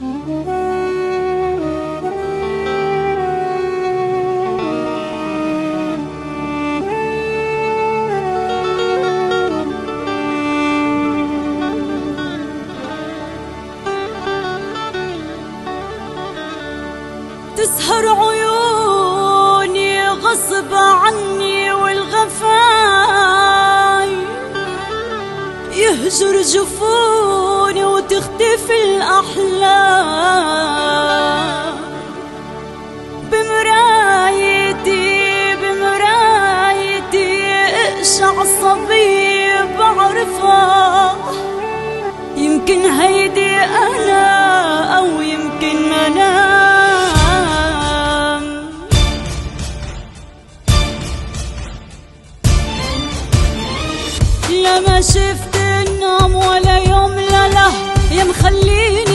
تسهر عيوني غصب عني والغفاي. يهجر جفوني وتختفي الأحلام. عصبي بعرفها يمكن هيدي أنا أو يمكن أنا. لا ما شفت النوم ولا يوم لا لا يا مخليني